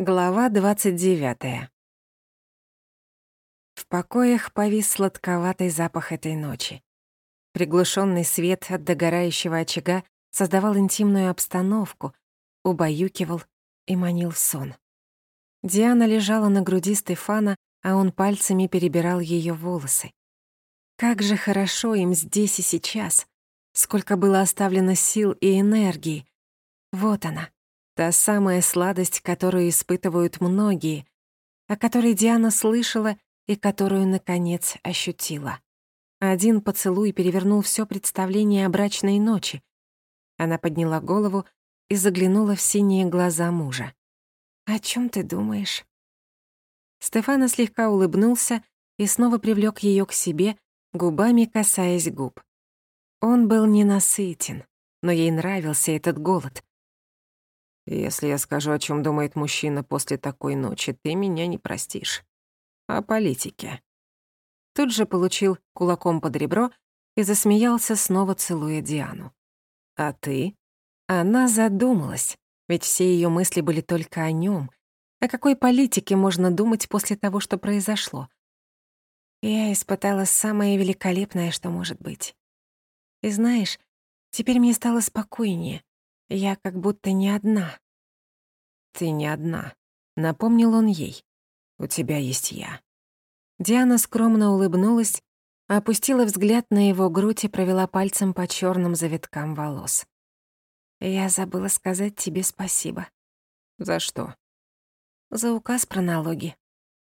Глава 29. В покоях повис сладковатый запах этой ночи. Приглушенный свет от догорающего очага создавал интимную обстановку, убаюкивал и манил сон. Диана лежала на груди Стефана, а он пальцами перебирал ее волосы. Как же хорошо им здесь и сейчас. Сколько было оставлено сил и энергии. Вот она, Та самая сладость, которую испытывают многие, о которой Диана слышала и которую, наконец, ощутила. Один поцелуй перевернул все представление о брачной ночи. Она подняла голову и заглянула в синие глаза мужа. «О чем ты думаешь?» Стефана слегка улыбнулся и снова привлек ее к себе, губами касаясь губ. Он был ненасытен, но ей нравился этот голод. Если я скажу, о чем думает мужчина после такой ночи, ты меня не простишь. О политике. Тут же получил кулаком под ребро и засмеялся, снова целуя Диану. А ты? Она задумалась, ведь все ее мысли были только о нем. О какой политике можно думать после того, что произошло? Я испытала самое великолепное, что может быть. И знаешь, теперь мне стало спокойнее. Я как будто не одна. Ты не одна, напомнил он ей. У тебя есть я. Диана скромно улыбнулась, опустила взгляд на его грудь и провела пальцем по черным завиткам волос. Я забыла сказать тебе спасибо. За что? За указ про налоги.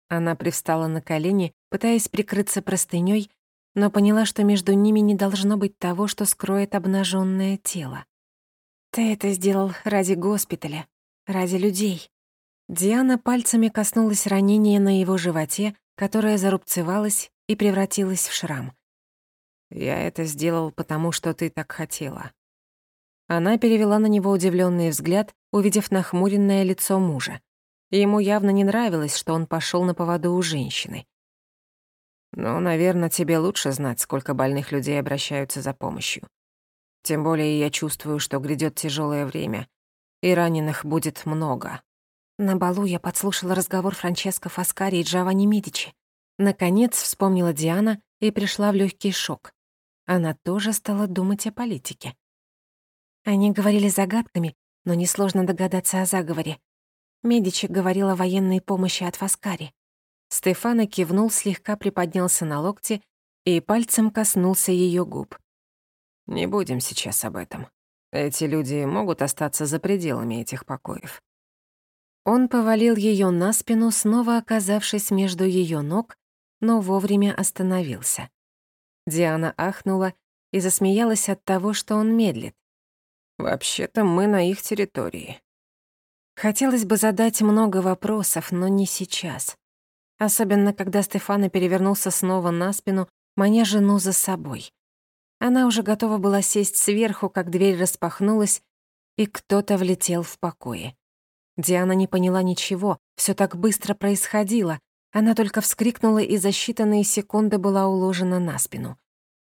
Она привстала на колени, пытаясь прикрыться простынёй, но поняла, что между ними не должно быть того, что скроет обнаженное тело. Ты это сделал ради госпиталя, ради людей. Диана пальцами коснулась ранения на его животе, которое зарубцевалось и превратилось в шрам. «Я это сделал, потому что ты так хотела». Она перевела на него удивленный взгляд, увидев нахмуренное лицо мужа. Ему явно не нравилось, что он пошел на поводу у женщины. «Ну, наверное, тебе лучше знать, сколько больных людей обращаются за помощью. Тем более я чувствую, что грядет тяжелое время, и раненых будет много. На балу я подслушала разговор Франческо Фаскари и Джованни Медичи. Наконец вспомнила Диана и пришла в легкий шок. Она тоже стала думать о политике. Они говорили загадками, но несложно догадаться о заговоре. Медичи говорила о военной помощи от Фаскари. Стефано кивнул, слегка приподнялся на локте и пальцем коснулся ее губ. Не будем сейчас об этом. Эти люди могут остаться за пределами этих покоев. Он повалил ее на спину, снова оказавшись между ее ног, но вовремя остановился. Диана ахнула и засмеялась от того, что он медлит. «Вообще-то мы на их территории». Хотелось бы задать много вопросов, но не сейчас. Особенно, когда Стефана перевернулся снова на спину, маня жену за собой. Она уже готова была сесть сверху, как дверь распахнулась, и кто-то влетел в покое. Диана не поняла ничего, все так быстро происходило. Она только вскрикнула и за считанные секунды была уложена на спину.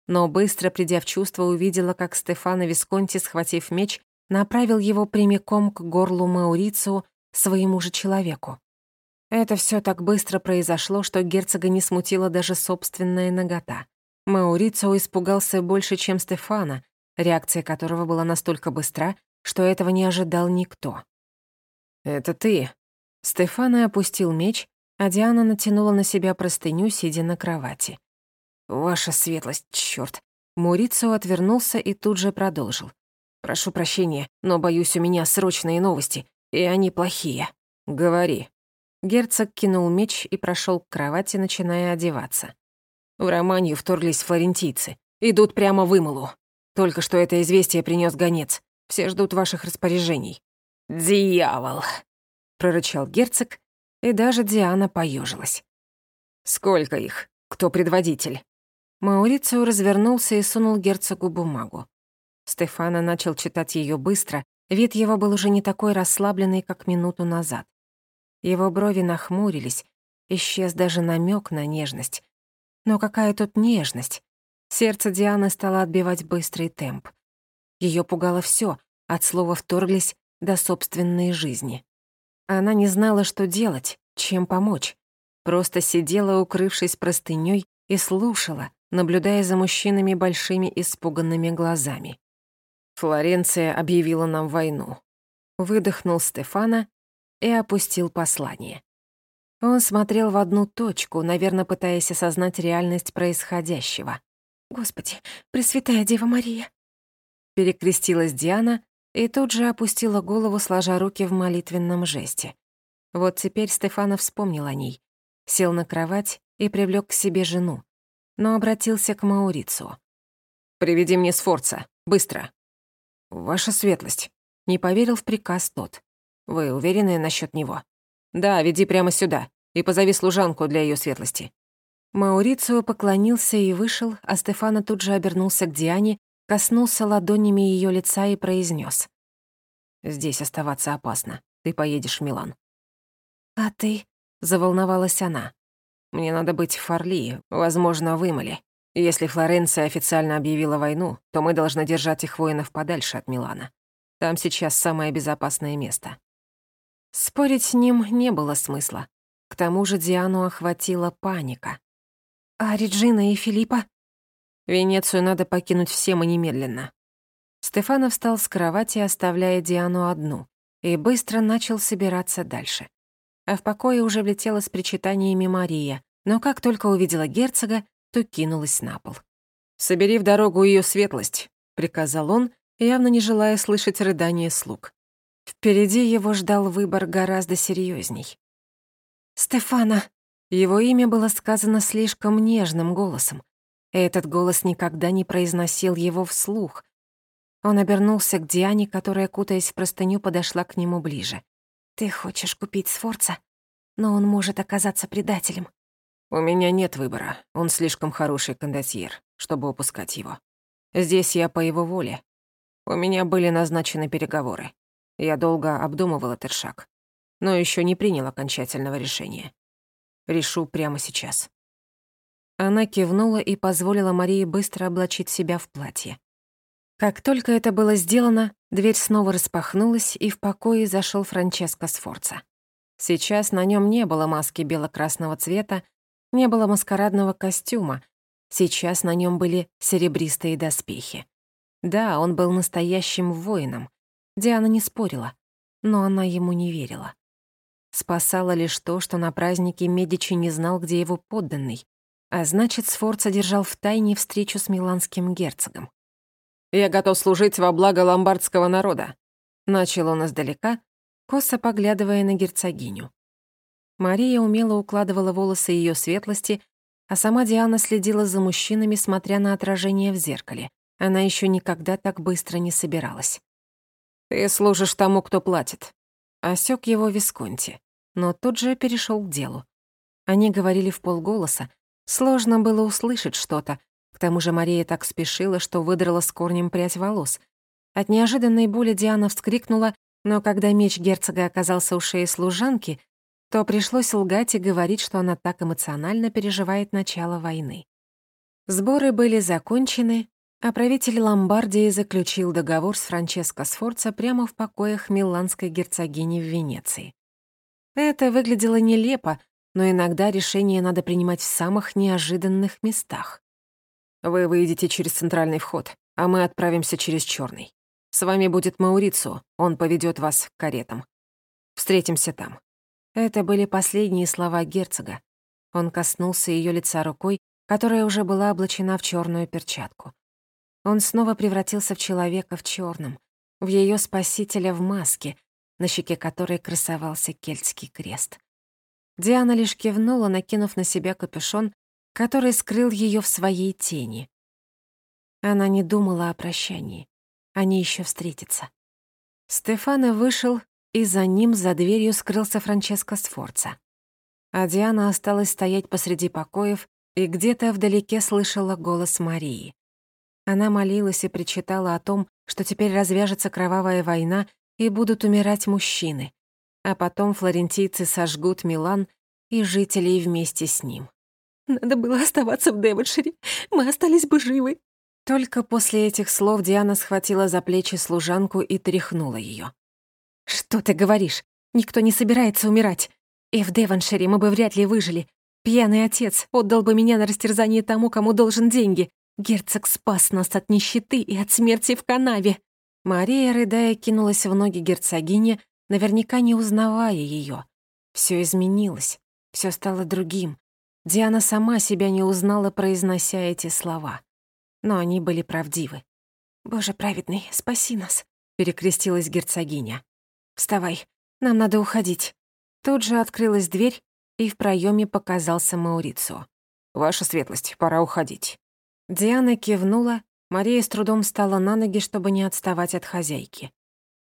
Но быстро придя в чувство, увидела, как Стефано Висконти, схватив меч, направил его прямиком к горлу Маурицио, своему же человеку. Это все так быстро произошло, что герцога не смутила даже собственная нагота. Маурицио испугался больше, чем Стефана, реакция которого была настолько быстра, что этого не ожидал никто. «Это ты?» Стефана опустил меч, а Диана натянула на себя простыню, сидя на кровати. «Ваша светлость, чёрт!» Маурицио отвернулся и тут же продолжил. «Прошу прощения, но, боюсь, у меня срочные новости, и они плохие. Говори». Герцог кинул меч и прошел к кровати, начиная одеваться. В Романию вторглись флорентийцы. Идут прямо в Ималу. Только что это известие принес гонец. Все ждут ваших распоряжений». «Дьявол!» — прорычал герцог, и даже Диана поежилась. «Сколько их? Кто предводитель?» Маурицио развернулся и сунул герцогу бумагу. Стефана начал читать ее быстро, вид его был уже не такой расслабленный, как минуту назад. Его брови нахмурились, исчез даже намек на нежность, но какая тут нежность? Сердце Дианы стало отбивать быстрый темп. Ее пугало все, от слова «вторглись» до собственной жизни. Она не знала, что делать, чем помочь. Просто сидела, укрывшись простынёй, и слушала, наблюдая за мужчинами большими испуганными глазами. Флоренция объявила нам войну. Выдохнул Стефана и опустил послание. Он смотрел в одну точку, наверное, пытаясь осознать реальность происходящего. «Господи, Пресвятая Дева Мария!» Перекрестилась Диана и тут же опустила голову, сложа руки в молитвенном жесте. Вот теперь Стефана вспомнил о ней, сел на кровать и привлёк к себе жену, но обратился к Маурицу. «Приведи мне Сфорца, быстро!» «Ваша светлость», — не поверил в приказ тот. «Вы уверены насчёт него?» «Да, веди прямо сюда и позови служанку для её светлости». Маурицио поклонился и вышел, а Стефана тут же обернулся к Диане, коснулся ладонями её лица и произнёс: «Здесь оставаться опасно. Ты поедешь в Милан». «А ты?» — заволновалась она. «Мне надо быть в Форли, возможно, в Имале. Если Флоренция официально объявила войну, то мы должны держать их воинов подальше от Милана. Там сейчас самое безопасное место». Спорить с ним не было смысла. К тому же Диану охватила паника. «А Реджина и Филиппа?» «Венецию надо покинуть всем и немедленно». Стефанов встал с кровати, оставляя Диану одну, и быстро начал собираться дальше. А в покое уже влетела с причитаниями Мария, но как только увидела герцога, то кинулась на пол. «Собери в дорогу ее светлость», — приказал он, явно не желая слышать рыдания слуг. Впереди его ждал выбор гораздо серьезней. «Стефана!» Его имя было сказано слишком нежным голосом. Этот голос никогда не произносил его вслух. Он обернулся к Диане, которая, кутаясь в простыню, подошла к нему ближе. «Ты хочешь купить Сфорца, но он может оказаться предателем». «У меня нет выбора. Он слишком хороший кондотьер, чтобы упускать его. Здесь я по его воле. У меня были назначены переговоры. Я долго обдумывал этот шаг, но еще не принял окончательного решения. Решу прямо сейчас. Она кивнула и позволила Марии быстро облачить себя в платье. Как только это было сделано, дверь снова распахнулась, и в покое зашел Франческо Сфорца. Сейчас на нем не было маски бело-красного цвета, не было маскарадного костюма. Сейчас на нем были серебристые доспехи. Да, он был настоящим воином, Диана не спорила, но она ему не верила. Спасало лишь то, что на празднике Медичи не знал, где его подданный, а значит, Сфорца держал в тайне встречу с миланским герцогом. «Я готов служить во благо ломбардского народа», — начал он издалека, косо поглядывая на герцогиню. Мария умело укладывала волосы ее светлости, а сама Диана следила за мужчинами, смотря на отражение в зеркале. Она еще никогда так быстро не собиралась. «Ты служишь тому, кто платит». Осёк его Висконти, но тут же перешёл к делу. Они говорили в полголоса. Сложно было услышать что-то. К тому же Мария так спешила, что выдрала с корнем прядь волос. От неожиданной боли Диана вскрикнула, но когда меч герцога оказался у шеи служанки, то пришлось лгать и говорить, что она так эмоционально переживает начало войны. Сборы были закончены, а правитель Ломбардии заключил договор с Франческо Сфорца прямо в покоях миланской герцогини в Венеции. Это выглядело нелепо, но иногда решение надо принимать в самых неожиданных местах. Вы выйдете через центральный вход, а мы отправимся через черный. С вами будет Маурицу, он поведет вас к каретам. Встретимся там. Это были последние слова герцога. Он коснулся ее лица рукой, которая уже была облачена в черную перчатку. Он снова превратился в человека в черном, в ее спасителя в маске, на щеке которой красовался кельтский крест. Диана лишь кивнула, накинув на себя капюшон, который скрыл ее в своей тени. Она не думала о прощании. Они еще встретятся. Стефано вышел, и за ним, за дверью, скрылся Франческо Сфорца. А Диана осталась стоять посреди покоев и где-то вдалеке слышала голос Марии. Она молилась и причитала о том, что теперь развяжется кровавая война и будут умирать мужчины, а потом флорентийцы сожгут Милан и жителей вместе с ним. «Надо было оставаться в Девоншире, мы остались бы живы». Только после этих слов Диана схватила за плечи служанку и тряхнула ее. «Что ты говоришь? Никто не собирается умирать. И в Девоншире мы бы вряд ли выжили. Пьяный отец отдал бы меня на растерзание тому, кому должен деньги. Герцог спас нас от нищеты и от смерти в канаве». Мария, рыдая, кинулась в ноги герцогине, наверняка не узнавая ее. Все изменилось, все стало другим. Диана сама себя не узнала, произнося эти слова. Но они были правдивы. «Боже праведный, спаси нас», — перекрестилась герцогиня. «Вставай, нам надо уходить». Тут же открылась дверь, и в проеме показался Маурицио. «Ваша светлость, пора уходить». Диана кивнула, Мария с трудом встала на ноги, чтобы не отставать от хозяйки.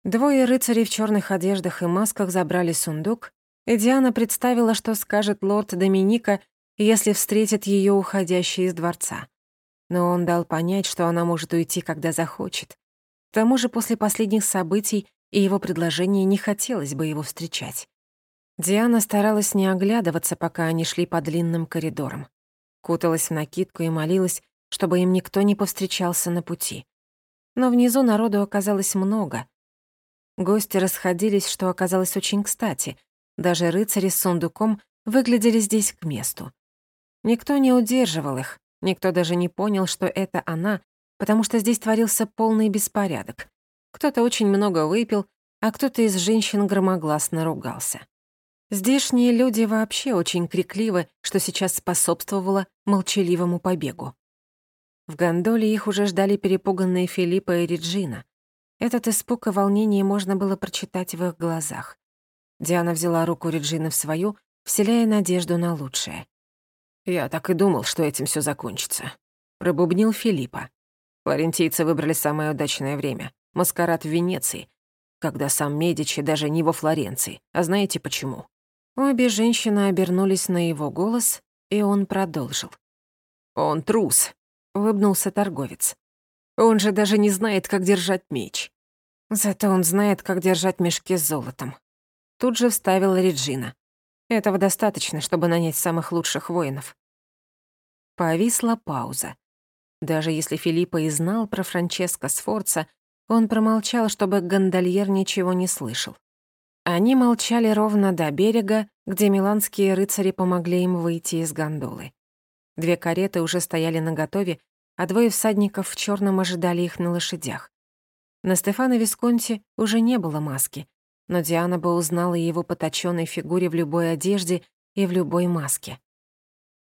Двое рыцарей в черных одеждах и масках забрали сундук, и Диана представила, что скажет лорд Доминика, если встретит ее уходящей из дворца. Но он дал понять, что она может уйти, когда захочет. К тому же после последних событий и его предложения не хотелось бы его встречать. Диана старалась не оглядываться, пока они шли по длинным коридорам. Куталась в накидку и молилась, чтобы им никто не повстречался на пути. Но внизу народу оказалось много. Гости расходились, что оказалось очень кстати. Даже рыцари с сундуком выглядели здесь к месту. Никто не удерживал их, никто даже не понял, что это она, потому что здесь творился полный беспорядок. Кто-то очень много выпил, а кто-то из женщин громогласно ругался. Здешние люди вообще очень крикливы, что сейчас способствовало молчаливому побегу. В гондоле их уже ждали перепуганные Филиппа и Реджина. Этот испуг и волнение можно было прочитать в их глазах. Диана взяла руку Реджины в свою, вселяя надежду на лучшее. «Я так и думал, что этим все закончится», — пробубнил Филиппа. Флорентийцы выбрали самое удачное время — маскарад в Венеции, когда сам Медичи даже не во Флоренции. А знаете почему? Обе женщины обернулись на его голос, и он продолжил. «Он трус», — улыбнулся торговец. «Он же даже не знает, как держать меч. Зато он знает, как держать мешки с золотом». Тут же вставила Реджина. Этого достаточно, чтобы нанять самых лучших воинов. Повисла пауза. Даже если Филиппа и знал про Франческо Сфорца, он промолчал, чтобы гондольер ничего не слышал. Они молчали ровно до берега, где миланские рыцари помогли им выйти из гондолы. Две кареты уже стояли наготове, а двое всадников в черном ожидали их на лошадях. На Стефано Висконти уже не было маски, но Диана бы узнала его по точёной фигуре в любой одежде и в любой маске.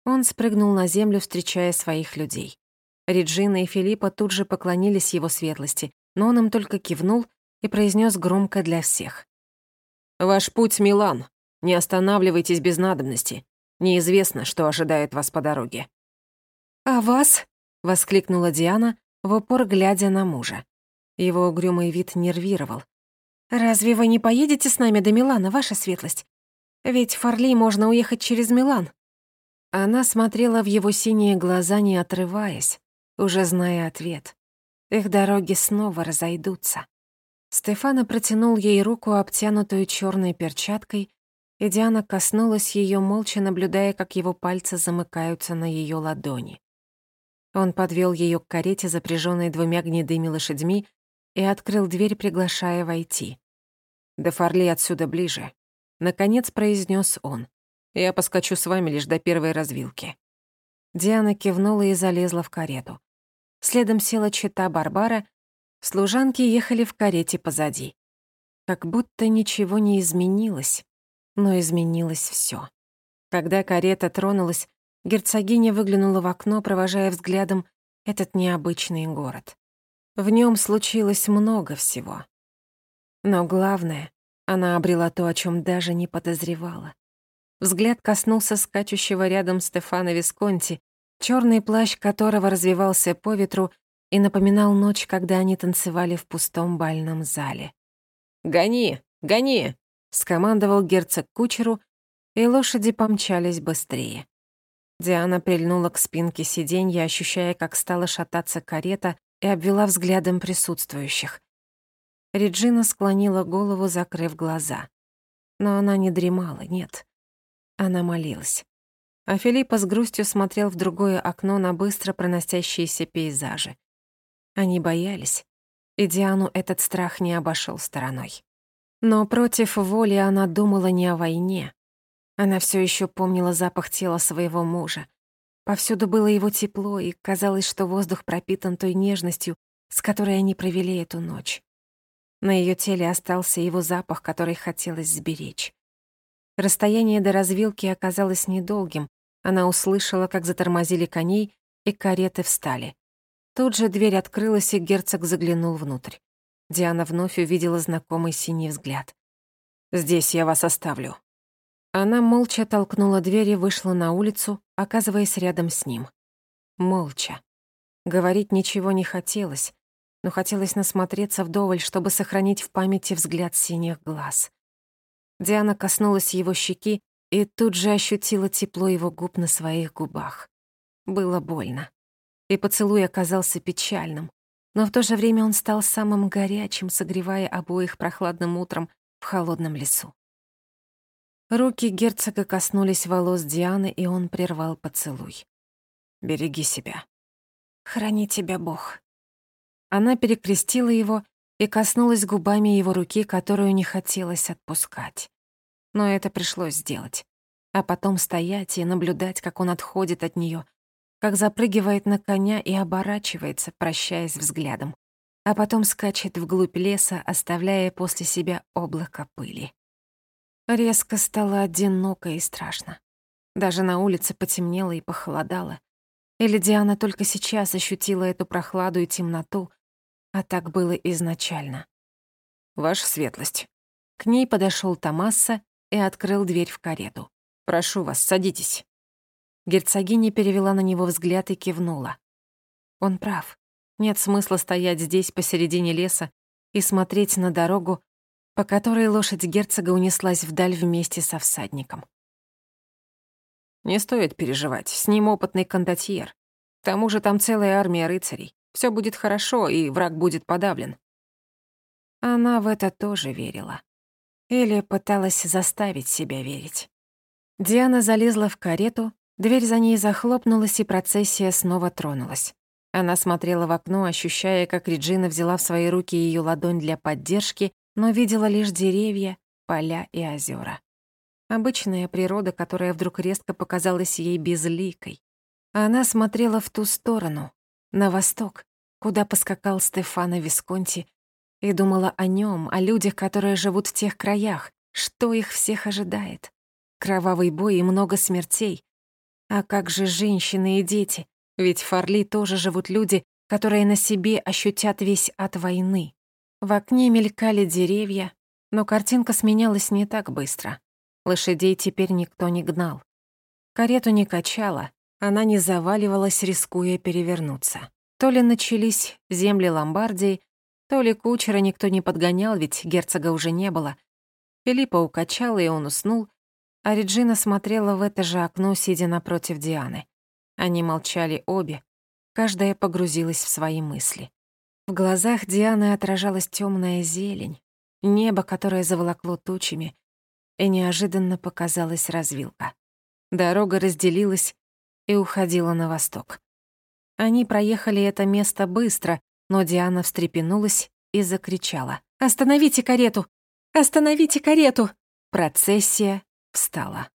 Он спрыгнул на землю, встречая своих людей. Реджина и Филиппа тут же поклонились его светлости, но он им только кивнул и произнес громко для всех. Ваш путь Милан. Не останавливайтесь без надобности. Неизвестно, что ожидает вас по дороге». «А вас?» — воскликнула Диана, в упор глядя на мужа. Его угрюмый вид нервировал. «Разве вы не поедете с нами до Милана, ваша светлость? Ведь в Форли можно уехать через Милан». Она смотрела в его синие глаза, не отрываясь, уже зная ответ. Их дороги снова разойдутся. Стефана протянул ей руку, обтянутую черной перчаткой, и Диана коснулась ее, молча наблюдая, как его пальцы замыкаются на ее ладони. Он подвел ее к карете, запряженной двумя гнедыми лошадьми, и открыл дверь, приглашая войти. «До Фарли отсюда ближе», — наконец произнес он. «Я поскочу с вами лишь до первой развилки». Диана кивнула и залезла в карету. Следом села чита Барбара, Служанки ехали в карете позади. Как будто ничего не изменилось, но изменилось всё. Когда карета тронулась, герцогиня выглянула в окно, провожая взглядом этот необычный город. В нём случилось много всего. Но главное, она обрела то, о чём даже не подозревала. Взгляд коснулся скачущего рядом Стефана Висконти, чёрный плащ которого развивался по ветру и напоминал ночь, когда они танцевали в пустом бальном зале. «Гони! Гони!» — скомандовал герцог кучеру, и лошади помчались быстрее. Диана прильнула к спинке сиденья, ощущая, как стала шататься карета, и обвела взглядом присутствующих. Реджина склонила голову, закрыв глаза. Но она не дремала, нет. Она молилась. А Филиппа с грустью смотрел в другое окно на быстро проносящиеся пейзажи. Они боялись, и Диану этот страх не обошел стороной. Но против воли она думала не о войне. Она все еще помнила запах тела своего мужа. Повсюду было его тепло, и казалось, что воздух пропитан той нежностью, с которой они провели эту ночь. На ее теле остался его запах, который хотелось сберечь. Расстояние до развилки оказалось недолгим. Она услышала, как затормозили коней, и кареты встали. Тут же дверь открылась, и герцог заглянул внутрь. Диана вновь увидела знакомый синий взгляд. «Здесь я вас оставлю». Она молча толкнула дверь и вышла на улицу, оказываясь рядом с ним. Молча. Говорить ничего не хотелось, но хотелось насмотреться вдоволь, чтобы сохранить в памяти взгляд синих глаз. Диана коснулась его щеки и тут же ощутила тепло его губ на своих губах. Было больно. И поцелуй оказался печальным, но в то же время он стал самым горячим, согревая обоих прохладным утром в холодном лесу. Руки герцога коснулись волос Дианы, и он прервал поцелуй. «Береги себя». «Храни тебя Бог». Она перекрестила его и коснулась губами его руки, которую не хотелось отпускать. Но это пришлось сделать. А потом стоять и наблюдать, как он отходит от нее, как запрыгивает на коня и оборачивается, прощаясь взглядом, а потом скачет вглубь леса, оставляя после себя облако пыли. Резко стало одиноко и страшно. Даже на улице потемнело и похолодало. Или Диана только сейчас ощутила эту прохладу и темноту, а так было изначально. «Ваша светлость». К ней подошел Томасса и открыл дверь в карету. «Прошу вас, садитесь». Герцогиня перевела на него взгляд и кивнула. Он прав. Нет смысла стоять здесь посередине леса и смотреть на дорогу, по которой лошадь герцога унеслась вдаль вместе со всадником. Не стоит переживать, с ним опытный кондотьер. К тому же там целая армия рыцарей. Все будет хорошо, и враг будет подавлен. Она в это тоже верила. Или пыталась заставить себя верить. Диана залезла в карету, Дверь за ней захлопнулась, и процессия снова тронулась. Она смотрела в окно, ощущая, как Реджина взяла в свои руки ее ладонь для поддержки, но видела лишь деревья, поля и озера. Обычная природа, которая вдруг резко показалась ей безликой. Она смотрела в ту сторону, на восток, куда поскакал Стефано Висконти, и думала о нем, о людях, которые живут в тех краях, что их всех ожидает. Кровавый бой и много смертей, а как же женщины и дети? Ведь в Фарли тоже живут люди, которые на себе ощутят весь от войны. В окне мелькали деревья, но картинка сменялась не так быстро. Лошадей теперь никто не гнал. Карету не качала, она не заваливалась, рискуя перевернуться. То ли начались земли Ломбардии, то ли кучера никто не подгонял, ведь герцога уже не было. Филиппа укачала, и он уснул, а Реджина смотрела в это же окно, сидя напротив Дианы. Они молчали обе, каждая погрузилась в свои мысли. В глазах Дианы отражалась темная зелень, небо, которое заволокло тучами, и неожиданно показалась развилка. Дорога разделилась и уходила на восток. Они проехали это место быстро, но Диана встрепенулась и закричала. «Остановите карету! Остановите карету!» Процессия встала.